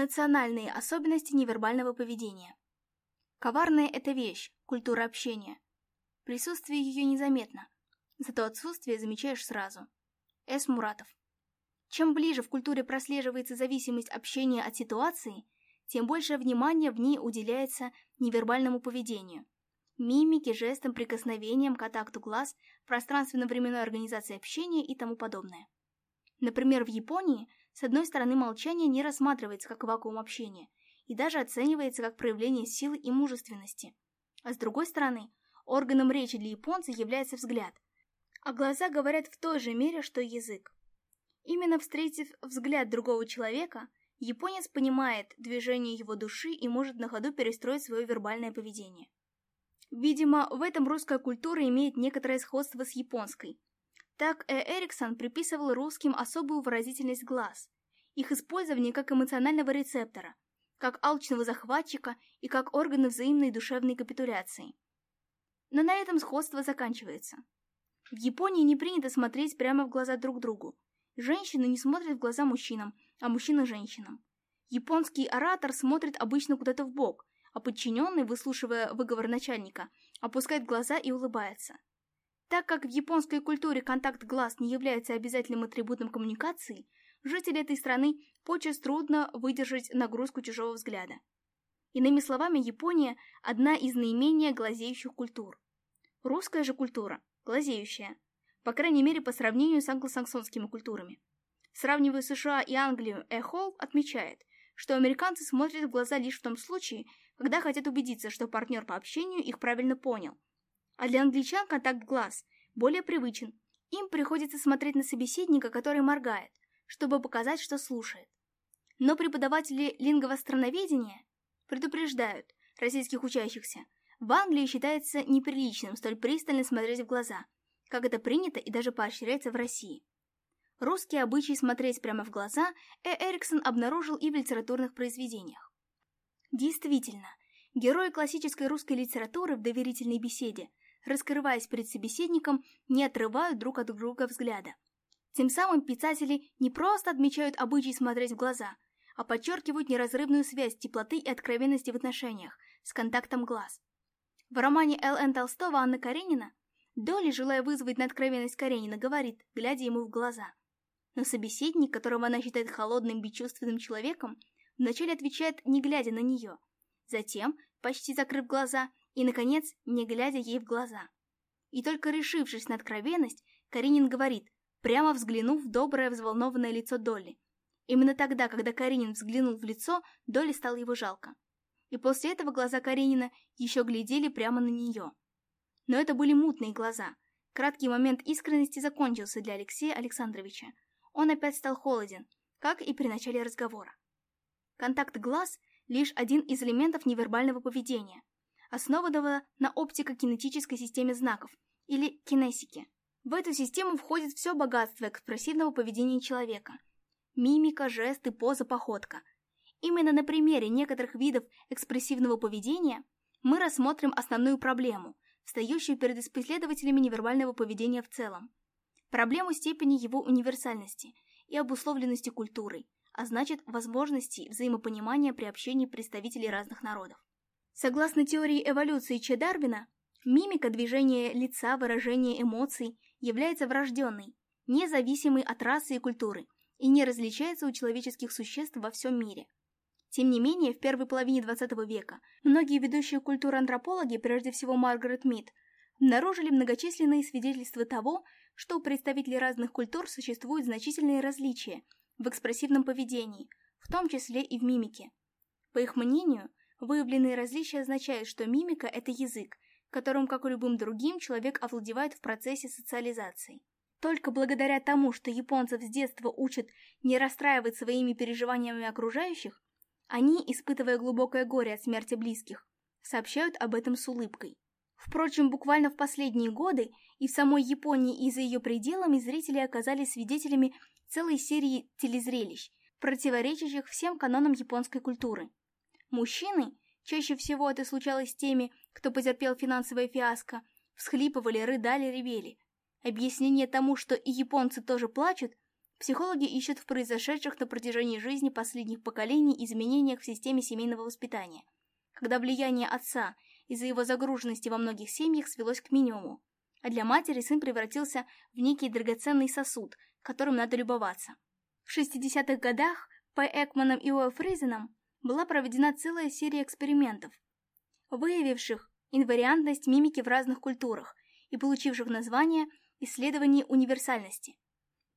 национальные особенности невербального поведения. Коварная – это вещь, культура общения. Присутствие ее незаметно, зато отсутствие замечаешь сразу. С. Муратов. Чем ближе в культуре прослеживается зависимость общения от ситуации, тем больше внимания в ней уделяется невербальному поведению. Мимике, жестам, прикосновениям, контакту глаз, пространственно-временной организации общения и тому подобное. Например, в Японии – с одной стороны, молчание не рассматривается как вакуум общения и даже оценивается как проявление силы и мужественности. А с другой стороны, органом речи для японца является взгляд, а глаза говорят в той же мере, что язык. Именно встретив взгляд другого человека, японец понимает движение его души и может на ходу перестроить свое вербальное поведение. Видимо, в этом русская культура имеет некоторое сходство с японской, так э. Эриксон приписывал русским особую выразительность глаз, их использование как эмоционального рецептора, как алчного захватчика и как органы взаимной душевной капитуляции. Но на этом сходство заканчивается. В Японии не принято смотреть прямо в глаза друг другу. Женщины не смотрят в глаза мужчинам, а мужчины – женщинам. Японский оратор смотрит обычно куда-то в бок, а подчиненный, выслушивая выговор начальника, опускает глаза и улыбается – так как в японской культуре контакт глаз не является обязательным атрибутом коммуникации, жители этой страны подчас трудно выдержать нагрузку чужого взгляда. Иными словами, Япония – одна из наименее глазеющих культур. Русская же культура – глазеющая, по крайней мере по сравнению с англосаксонскими культурами. Сравнивая США и Англию, Эхол отмечает, что американцы смотрят в глаза лишь в том случае, когда хотят убедиться, что партнер по общению их правильно понял – а для англичан контакт глаз более привычен. Им приходится смотреть на собеседника, который моргает, чтобы показать, что слушает. Но преподаватели лингвостроноведения предупреждают российских учащихся, в Англии считается неприличным столь пристально смотреть в глаза, как это принято и даже поощряется в России. Русские обычаи смотреть прямо в глаза Э. Эриксон обнаружил и в литературных произведениях. Действительно, герои классической русской литературы в доверительной беседе раскрываясь перед собеседником, не отрывают друг от друга взгляда. Тем самым писатели не просто отмечают обычай смотреть в глаза, а подчеркивают неразрывную связь теплоты и откровенности в отношениях с контактом глаз. В романе Л.Н. Толстого Анна Каренина Доли, желая вызвать на откровенность Каренина, говорит, глядя ему в глаза. Но собеседник, которого она считает холодным, бесчувственным человеком, вначале отвечает, не глядя на нее. Затем, почти закрыв глаза, и, наконец, не глядя ей в глаза. И только решившись на откровенность, Каринин говорит, прямо взглянув в доброе взволнованное лицо Долли. Именно тогда, когда Каринин взглянул в лицо, Долли стало его жалко. И после этого глаза Каренина еще глядели прямо на нее. Но это были мутные глаза. Краткий момент искренности закончился для Алексея Александровича. Он опять стал холоден, как и при начале разговора. Контакт глаз – лишь один из элементов невербального поведения основанного на оптико-кинетической системе знаков, или кинесике. В эту систему входит все богатство экспрессивного поведения человека. Мимика, жесты, поза, походка. Именно на примере некоторых видов экспрессивного поведения мы рассмотрим основную проблему, встающую перед исследователями невербального поведения в целом. Проблему степени его универсальности и обусловленности культурой, а значит возможностей взаимопонимания при общении представителей разных народов. Согласно теории эволюции Че Дарвина, мимика движения лица, выражение эмоций является врожденной, независимой от расы и культуры, и не различается у человеческих существ во всем мире. Тем не менее, в первой половине 20 века многие ведущие культуры-антропологи, прежде всего Маргарет Мид, обнаружили многочисленные свидетельства того, что у представителей разных культур существуют значительные различия в экспрессивном поведении, в том числе и в мимике. По их мнению, Выявленные различия означают, что мимика – это язык, которым, как и любым другим, человек овладевает в процессе социализации. Только благодаря тому, что японцев с детства учат не расстраивать своими переживаниями окружающих, они, испытывая глубокое горе от смерти близких, сообщают об этом с улыбкой. Впрочем, буквально в последние годы и в самой Японии, и за ее пределами зрители оказались свидетелями целой серии телезрелищ, противоречащих всем канонам японской культуры. Мужчины, чаще всего это случалось с теми, кто потерпел финансовое фиаско, всхлипывали, рыдали, ревели. Объяснение тому, что и японцы тоже плачут, психологи ищут в произошедших на протяжении жизни последних поколений изменениях в системе семейного воспитания, когда влияние отца из-за его загруженности во многих семьях свелось к минимуму, а для матери сын превратился в некий драгоценный сосуд, которым надо любоваться. В 60-х годах по Экманам и Уэлфризенам была проведена целая серия экспериментов, выявивших инвариантность мимики в разных культурах и получивших название «Исследование универсальности».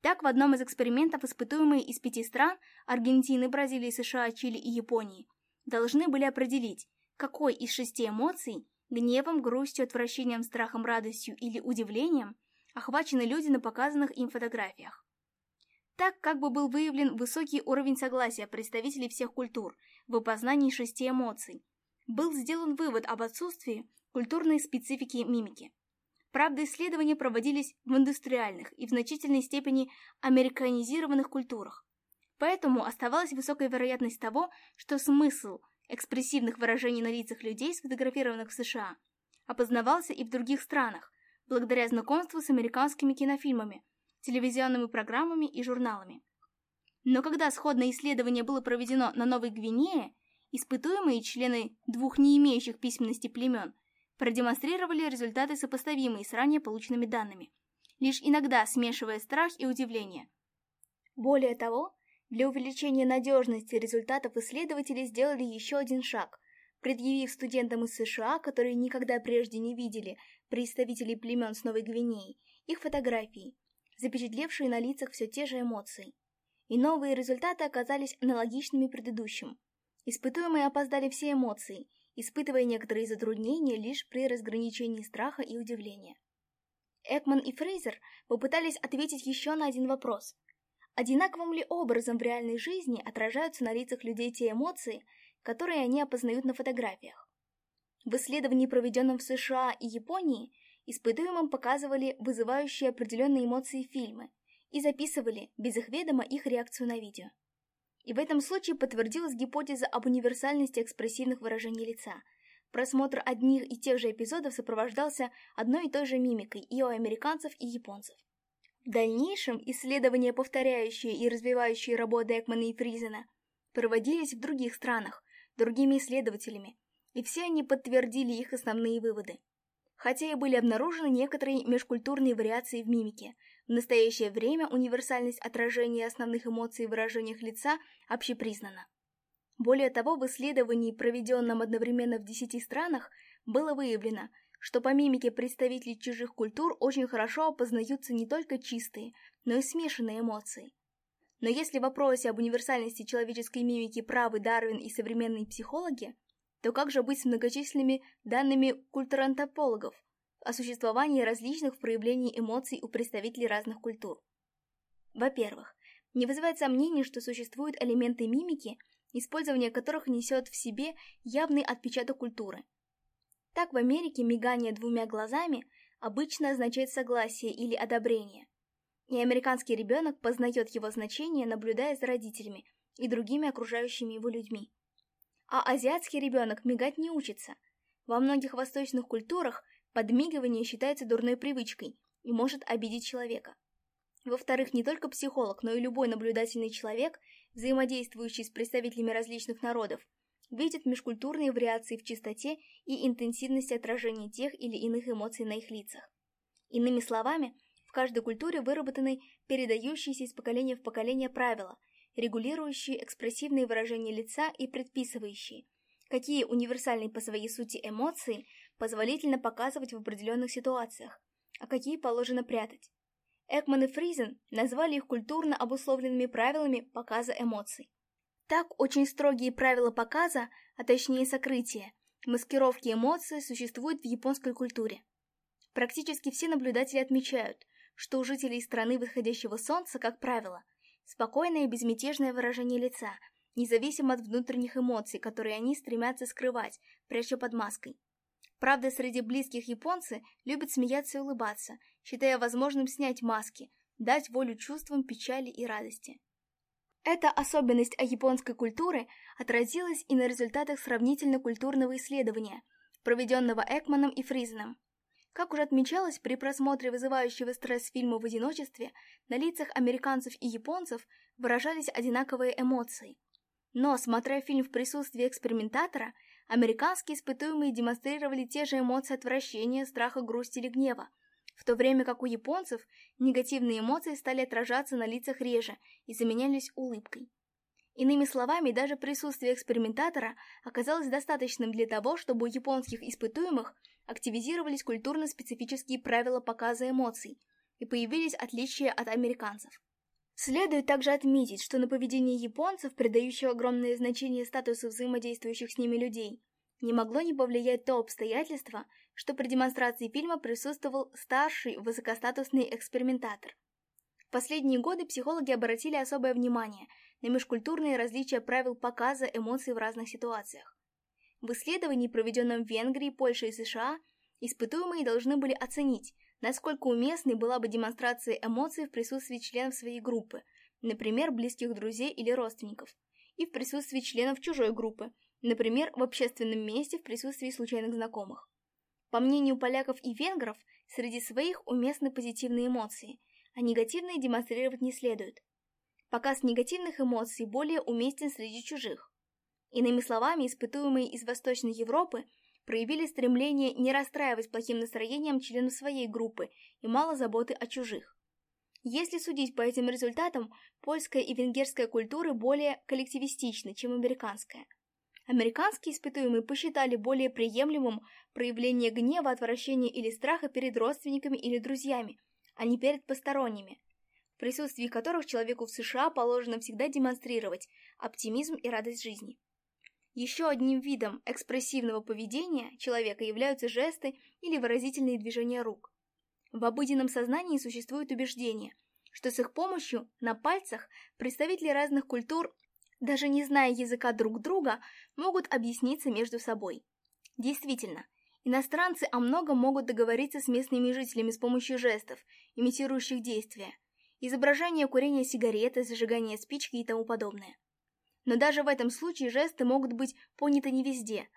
Так, в одном из экспериментов испытуемые из пяти стран – Аргентины, Бразилии, США, Чили и Японии – должны были определить, какой из шести эмоций – гневом, грустью, отвращением, страхом, радостью или удивлением – охвачены люди на показанных им фотографиях. Так как бы был выявлен высокий уровень согласия представителей всех культур в опознании шести эмоций. Был сделан вывод об отсутствии культурной специфики мимики. Правда, исследования проводились в индустриальных и в значительной степени американизированных культурах. Поэтому оставалась высокая вероятность того, что смысл экспрессивных выражений на лицах людей, сфотографированных в США, опознавался и в других странах, благодаря знакомству с американскими кинофильмами – телевизионными программами и журналами. Но когда сходное исследование было проведено на Новой Гвинее, испытуемые члены двух не имеющих письменности племен продемонстрировали результаты, сопоставимые с ранее полученными данными, лишь иногда смешивая страх и удивление. Более того, для увеличения надежности результатов исследователи сделали еще один шаг, предъявив студентам из США, которые никогда прежде не видели представителей племен с Новой Гвинеи, их фотографии, запечатлевшие на лицах все те же эмоции. И новые результаты оказались аналогичными предыдущим. Испытуемые опоздали все эмоции, испытывая некоторые затруднения лишь при разграничении страха и удивления. Экман и Фрейзер попытались ответить еще на один вопрос. Одинаковым ли образом в реальной жизни отражаются на лицах людей те эмоции, которые они опознают на фотографиях? В исследовании, проведенном в США и Японии, Испытуемым показывали вызывающие определенные эмоции фильмы и записывали без их ведома их реакцию на видео. И в этом случае подтвердилась гипотеза об универсальности экспрессивных выражений лица. Просмотр одних и тех же эпизодов сопровождался одной и той же мимикой и у американцев, и японцев. В дальнейшем исследования, повторяющие и развивающие работы Экмана и Фризена, проводились в других странах, другими исследователями, и все они подтвердили их основные выводы. Хотя и были обнаружены некоторые межкультурные вариации в мимике, в настоящее время универсальность отражения основных эмоций в выражениях лица общепризнана. Более того, в исследовании, проведенном одновременно в 10 странах, было выявлено, что по мимике представителей чужих культур очень хорошо опознаются не только чистые, но и смешанные эмоции. Но если в вопросе об универсальности человеческой мимики правы Дарвин и современные психологи, то как же быть с многочисленными данными культурантропологов о существовании различных проявлений эмоций у представителей разных культур? Во-первых, не вызывает сомнений, что существуют элементы мимики, использование которых несет в себе явный отпечаток культуры. Так в Америке мигание двумя глазами обычно означает согласие или одобрение, и американский ребенок познает его значение, наблюдая за родителями и другими окружающими его людьми а азиатский ребенок мигать не учится. Во многих восточных культурах подмигивание считается дурной привычкой и может обидеть человека. Во-вторых, не только психолог, но и любой наблюдательный человек, взаимодействующий с представителями различных народов, видит межкультурные вариации в чистоте и интенсивности отражения тех или иных эмоций на их лицах. Иными словами, в каждой культуре выработаны передающиеся из поколения в поколение правила – регулирующие экспрессивные выражения лица и предписывающие, какие универсальные по своей сути эмоции позволительно показывать в определенных ситуациях, а какие положено прятать. Экман и Фризен назвали их культурно обусловленными правилами показа эмоций. Так, очень строгие правила показа, а точнее сокрытия, маскировки эмоций существуют в японской культуре. Практически все наблюдатели отмечают, что у жителей страны восходящего солнца, как правило, Спокойное и безмятежное выражение лица, независимо от внутренних эмоций, которые они стремятся скрывать, пряча под маской. Правда, среди близких японцы любят смеяться и улыбаться, считая возможным снять маски, дать волю чувствам печали и радости. Эта особенность о японской культуры отразилась и на результатах сравнительно-культурного исследования, проведенного Экманом и Фризеном. Как уже отмечалось, при просмотре вызывающего стресс фильма в одиночестве на лицах американцев и японцев выражались одинаковые эмоции. Но, смотря фильм в присутствии экспериментатора, американские испытуемые демонстрировали те же эмоции отвращения, страха, грусти или гнева, в то время как у японцев негативные эмоции стали отражаться на лицах реже и заменялись улыбкой. Иными словами, даже присутствие экспериментатора оказалось достаточным для того, чтобы у японских испытуемых активизировались культурно-специфические правила показа эмоций и появились отличия от американцев. Следует также отметить, что на поведение японцев, придающего огромное значение статусу взаимодействующих с ними людей, не могло не повлиять то обстоятельство, что при демонстрации фильма присутствовал старший высокостатусный экспериментатор. В последние годы психологи обратили особое внимание – на межкультурные различия правил показа эмоций в разных ситуациях. В исследовании, проведенном в Венгрии, Польше и США, испытуемые должны были оценить, насколько уместной была бы демонстрация эмоций в присутствии членов своей группы, например, близких друзей или родственников, и в присутствии членов чужой группы, например, в общественном месте в присутствии случайных знакомых. По мнению поляков и венгров, среди своих уместны позитивные эмоции, а негативные демонстрировать не следует – Показ негативных эмоций более уместен среди чужих. Иными словами, испытуемые из Восточной Европы проявили стремление не расстраивать плохим настроением членов своей группы и мало заботы о чужих. Если судить по этим результатам, польская и венгерская культуры более коллективистичны, чем американская. Американские испытуемые посчитали более приемлемым проявление гнева, отвращения или страха перед родственниками или друзьями, а не перед посторонними – в присутствии которых человеку в США положено всегда демонстрировать оптимизм и радость жизни. Еще одним видом экспрессивного поведения человека являются жесты или выразительные движения рук. В обыденном сознании существует убеждение, что с их помощью на пальцах представители разных культур, даже не зная языка друг друга, могут объясниться между собой. Действительно, иностранцы о многом могут договориться с местными жителями с помощью жестов, имитирующих действия, изображение курения сигареты, зажигание спички и тому подобное. Но даже в этом случае жесты могут быть поняты не везде,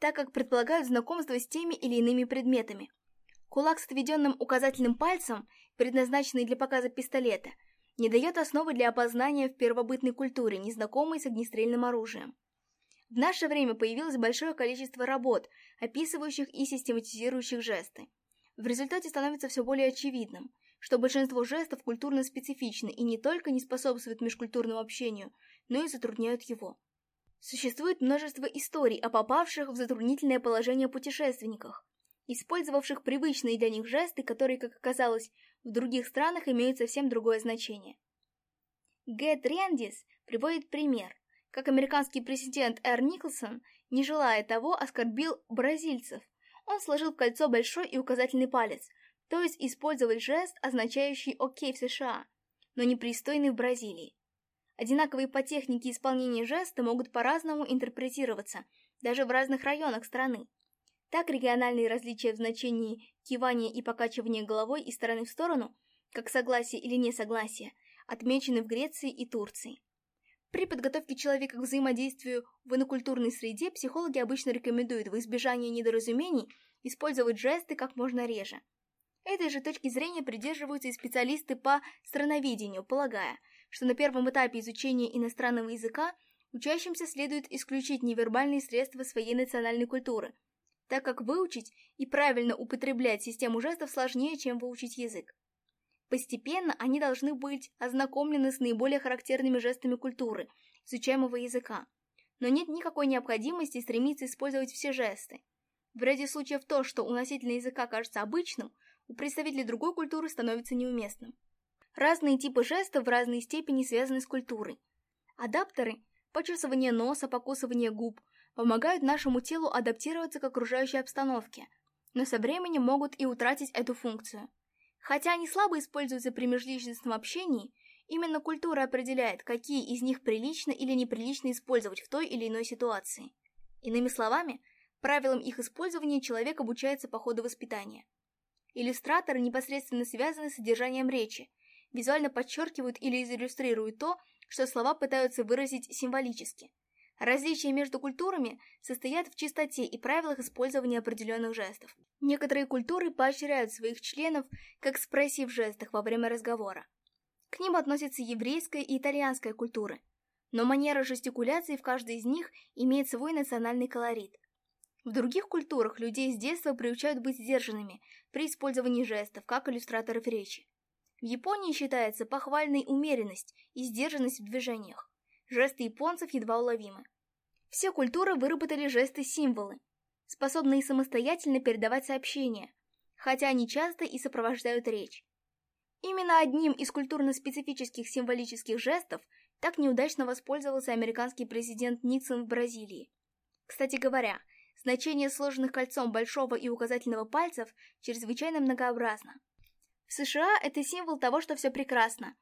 так как предполагают знакомство с теми или иными предметами. Кулак с отведенным указательным пальцем, предназначенный для показа пистолета, не дает основы для опознания в первобытной культуре, незнакомой с огнестрельным оружием. В наше время появилось большое количество работ, описывающих и систематизирующих жесты. В результате становится все более очевидным – что большинство жестов культурно специфичны и не только не способствуют межкультурному общению, но и затрудняют его. Существует множество историй о попавших в затруднительное положение путешественниках, использовавших привычные для них жесты, которые, как оказалось, в других странах имеют совсем другое значение. Гэт Рендис приводит пример, как американский президент Эр Николсон, не желая того, оскорбил бразильцев. Он сложил в кольцо большой и указательный палец – то есть использовать жест, означающий «Окей» в США, но непристойный в Бразилии. Одинаковые по технике исполнения жеста могут по-разному интерпретироваться, даже в разных районах страны. Так региональные различия в значении кивания и покачивания головой из стороны в сторону, как согласие или несогласие, отмечены в Греции и Турции. При подготовке человека к взаимодействию в инокультурной среде психологи обычно рекомендуют в избежании недоразумений использовать жесты как можно реже – Этой же точки зрения придерживаются и специалисты по страноведению, полагая, что на первом этапе изучения иностранного языка учащимся следует исключить невербальные средства своей национальной культуры, так как выучить и правильно употреблять систему жестов сложнее, чем выучить язык. Постепенно они должны быть ознакомлены с наиболее характерными жестами культуры, изучаемого языка. Но нет никакой необходимости стремиться использовать все жесты. В ряде случаев то, что у носителя языка кажется обычным – у представителей другой культуры становится неуместным. Разные типы жестов в разной степени связаны с культурой. Адаптеры, почесывание носа, покусывание губ, помогают нашему телу адаптироваться к окружающей обстановке, но со временем могут и утратить эту функцию. Хотя они слабо используются при межличностном общении, именно культура определяет, какие из них прилично или неприлично использовать в той или иной ситуации. Иными словами, правилам их использования человек обучается по ходу воспитания – Иллюстраторы непосредственно связаны с содержанием речи, визуально подчеркивают или иллюстрируют то, что слова пытаются выразить символически. Различия между культурами состоят в чистоте и правилах использования определенных жестов. Некоторые культуры поощряют своих членов как экспрессии в жестах во время разговора. К ним относятся еврейская и итальянская культуры. Но манера жестикуляции в каждой из них имеет свой национальный колорит. В других культурах людей с детства приучают быть сдержанными при использовании жестов, как иллюстраторов речи. В Японии считается похвальной умеренность и сдержанность в движениях. Жесты японцев едва уловимы. Все культуры выработали жесты-символы, способные самостоятельно передавать сообщения, хотя они часто и сопровождают речь. Именно одним из культурно-специфических символических жестов так неудачно воспользовался американский президент Никсон в Бразилии. Кстати говоря, Значение сложенных кольцом большого и указательного пальцев чрезвычайно многообразно. В США это символ того, что все прекрасно.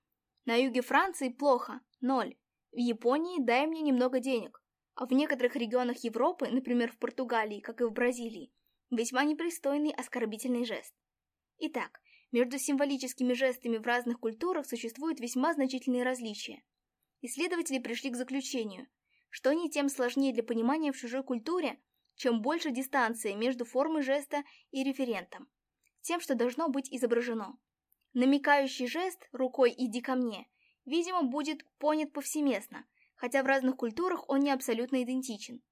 На юге Франции плохо – ноль. В Японии дай мне немного денег. А в некоторых регионах Европы, например, в Португалии, как и в Бразилии, весьма непристойный оскорбительный жест. Итак, между символическими жестами в разных культурах существуют весьма значительные различия. Исследователи пришли к заключению, что они тем сложнее для понимания в чужой культуре, чем больше дистанции между формой жеста и референтом, тем, что должно быть изображено. Намекающий жест рукой «иди ко мне» видимо будет понят повсеместно, хотя в разных культурах он не абсолютно идентичен.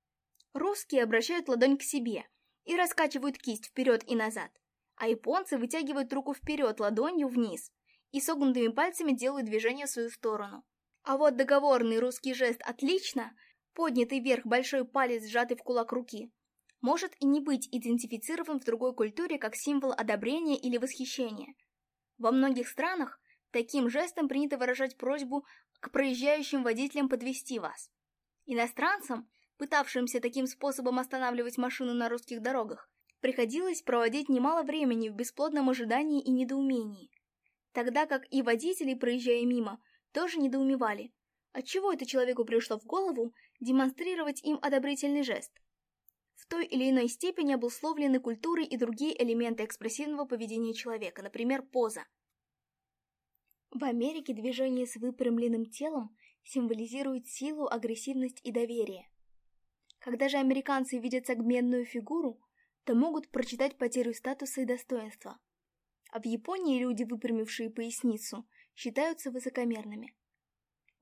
Русские обращают ладонь к себе и раскачивают кисть вперед и назад, а японцы вытягивают руку вперед ладонью вниз и согнутыми пальцами делают движение в свою сторону. А вот договорный русский жест «отлично», поднятый вверх большой палец, сжатый в кулак руки, может и не быть идентифицирован в другой культуре как символ одобрения или восхищения. Во многих странах таким жестом принято выражать просьбу к проезжающим водителям подвести вас. Иностранцам, пытавшимся таким способом останавливать машину на русских дорогах, приходилось проводить немало времени в бесплодном ожидании и недоумении. Тогда как и водители, проезжая мимо, тоже недоумевали, отчего это человеку пришло в голову демонстрировать им одобрительный жест – в той или иной степени обусловлены культурой и другие элементы экспрессивного поведения человека, например, поза. В Америке движение с выпрямленным телом символизирует силу, агрессивность и доверие. Когда же американцы видят согменную фигуру, то могут прочитать потерю статуса и достоинства. А в Японии люди, выпрямившие поясницу, считаются высокомерными.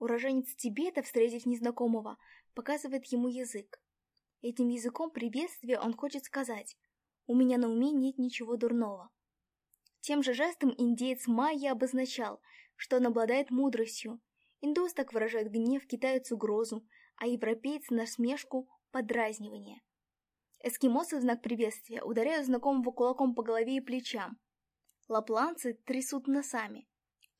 Уроженец Тибета, встретив незнакомого, показывает ему язык. Этим языком приветствия он хочет сказать «У меня на уме нет ничего дурного». Тем же жестом индеец Майя обозначал, что он обладает мудростью. Индус так выражает гнев, китаец угрозу, а европеец насмешку, подразнивание. Эскимосы в знак приветствия ударяют знакомого кулаком по голове и плечам. Лапланцы трясут носами.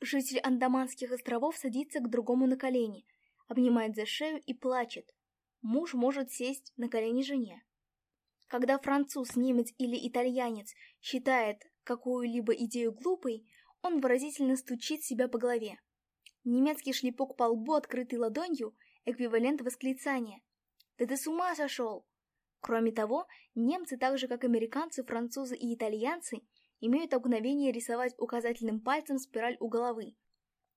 Житель Андаманских островов садится к другому на колени, обнимает за шею и плачет муж может сесть на колени жене. Когда француз, немец или итальянец считает какую-либо идею глупой, он выразительно стучит себя по голове. Немецкий шлепок по лбу, открытый ладонью, эквивалент восклицания. «Да ты с ума сошел!» Кроме того, немцы, так же как американцы, французы и итальянцы, имеют обыкновение рисовать указательным пальцем спираль у головы,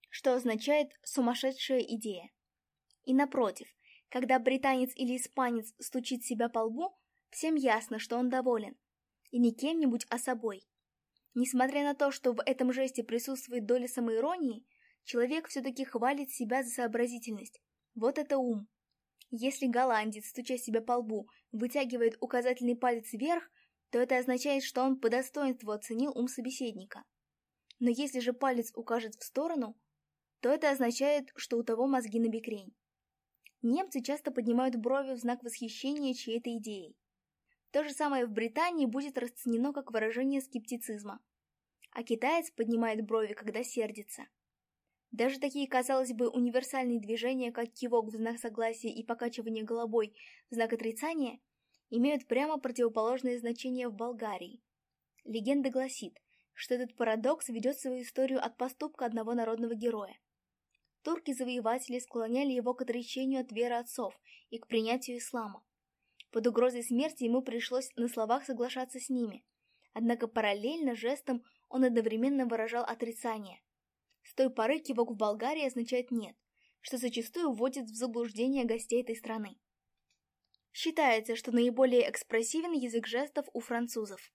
что означает «сумасшедшая идея». И напротив, когда британец или испанец стучит себя по лбу, всем ясно, что он доволен. И не кем-нибудь, а собой. Несмотря на то, что в этом жесте присутствует доля самоиронии, человек все-таки хвалит себя за сообразительность. Вот это ум. Если голландец, стуча себя по лбу, вытягивает указательный палец вверх, то это означает, что он по достоинству оценил ум собеседника. Но если же палец укажет в сторону, то это означает, что у того мозги набекрень. Немцы часто поднимают брови в знак восхищения чьей-то идеей. То же самое в Британии будет расценено как выражение скептицизма. А китаец поднимает брови, когда сердится. Даже такие, казалось бы, универсальные движения, как кивок в знак согласия и покачивание головой в знак отрицания, имеют прямо противоположное значение в Болгарии. Легенда гласит, что этот парадокс ведет свою историю от поступка одного народного героя – турки-завоеватели склоняли его к отречению от веры отцов и к принятию ислама. Под угрозой смерти ему пришлось на словах соглашаться с ними, однако параллельно жестом он одновременно выражал отрицание. С той поры кивок в Болгарии означает «нет», что зачастую вводит в заблуждение гостей этой страны. Считается, что наиболее экспрессивен язык жестов у французов.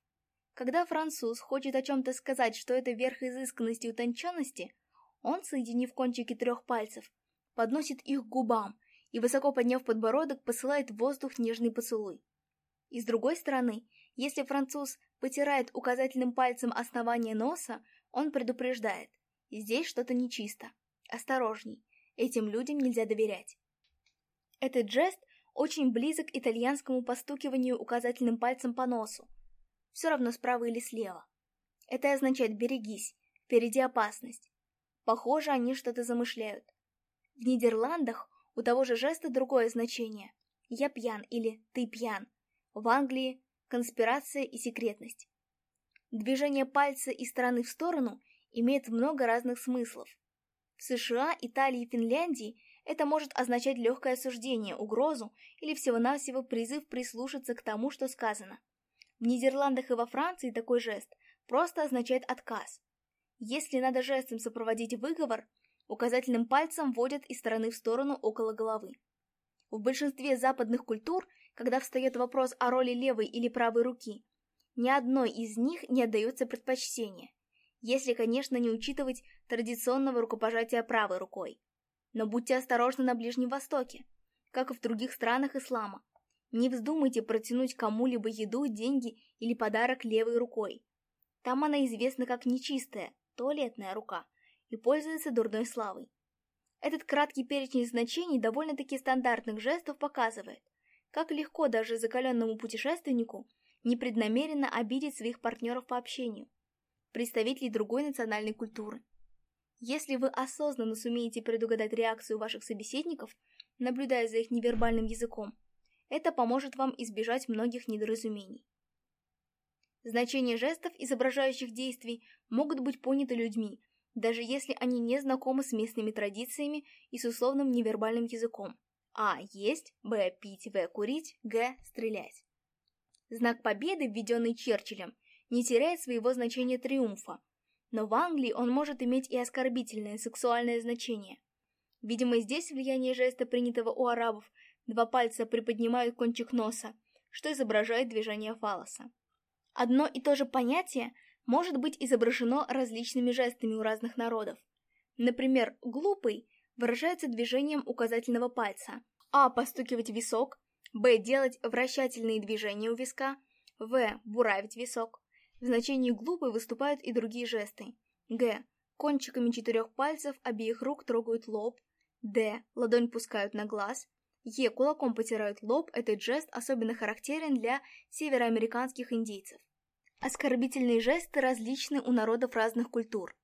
Когда француз хочет о чем-то сказать, что это верх изысканности и утонченности – он, соединив кончики трех пальцев, подносит их к губам и, высоко подняв подбородок, посылает в воздух нежный поцелуй. И с другой стороны, если француз потирает указательным пальцем основание носа, он предупреждает. Здесь что-то нечисто. Осторожней, этим людям нельзя доверять. Этот жест очень близок итальянскому постукиванию указательным пальцем по носу. Все равно справа или слева. Это означает «берегись», впереди опасность. Похоже, они что-то замышляют. В Нидерландах у того же жеста другое значение. «Я пьян» или «ты пьян». В Англии конспирация и секретность. Движение пальца из стороны в сторону имеет много разных смыслов. В США, Италии и Финляндии это может означать легкое осуждение, угрозу или всего-навсего призыв прислушаться к тому, что сказано. В Нидерландах и во Франции такой жест просто означает отказ. Если надо жестом сопроводить выговор, указательным пальцем водят из стороны в сторону около головы. В большинстве западных культур, когда встает вопрос о роли левой или правой руки, ни одной из них не отдается предпочтение, если, конечно, не учитывать традиционного рукопожатия правой рукой. Но будьте осторожны на Ближнем Востоке, как и в других странах ислама. Не вздумайте протянуть кому-либо еду, деньги или подарок левой рукой. Там она известна как нечистая, туалетная рука и пользуется дурной славой. Этот краткий перечень значений довольно-таки стандартных жестов показывает, как легко даже закаленному путешественнику непреднамеренно обидеть своих партнеров по общению, представителей другой национальной культуры. Если вы осознанно сумеете предугадать реакцию ваших собеседников, наблюдая за их невербальным языком, это поможет вам избежать многих недоразумений. Значение жестов, изображающих действий, могут быть поняты людьми, даже если они не знакомы с местными традициями и с условным невербальным языком. А. Есть. Б. Пить. В. Курить. Г. Стрелять. Знак победы, введенный Черчиллем, не теряет своего значения триумфа, но в Англии он может иметь и оскорбительное сексуальное значение. Видимо, здесь влияние жеста, принятого у арабов, два пальца приподнимают кончик носа, что изображает движение фалоса. Одно и то же понятие может быть изображено различными жестами у разных народов. Например, «глупый» выражается движением указательного пальца, а – постукивать висок, б – делать вращательные движения у виска, в – буравить висок. В значении «глупый» выступают и другие жесты. г – кончиками четырех пальцев обеих рук трогают лоб, д – ладонь пускают на глаз, Е кулаком потирают лоб, этот жест особенно характерен для североамериканских индейцев. Оскорбительные жесты различны у народов разных культур.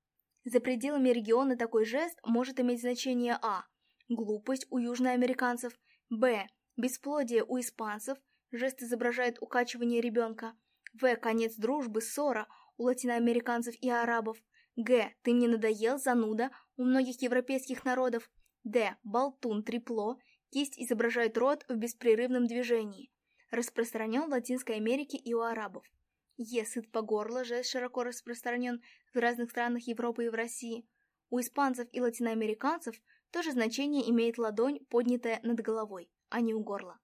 За пределами региона такой жест может иметь значение а. Глупость у южноамериканцев, б. Бесплодие у испанцев, жест изображает укачивание ребенка, в. Конец дружбы, ссора у латиноамериканцев и арабов, г. Ты мне надоел, зануда у многих европейских народов, д. Болтун, трепло Кисть изображает рот в беспрерывном движении. Распространен в Латинской Америке и у арабов. Е сыт по горло, жест широко распространен в разных странах Европы и в России. У испанцев и латиноамериканцев тоже значение имеет ладонь, поднятая над головой, а не у горла.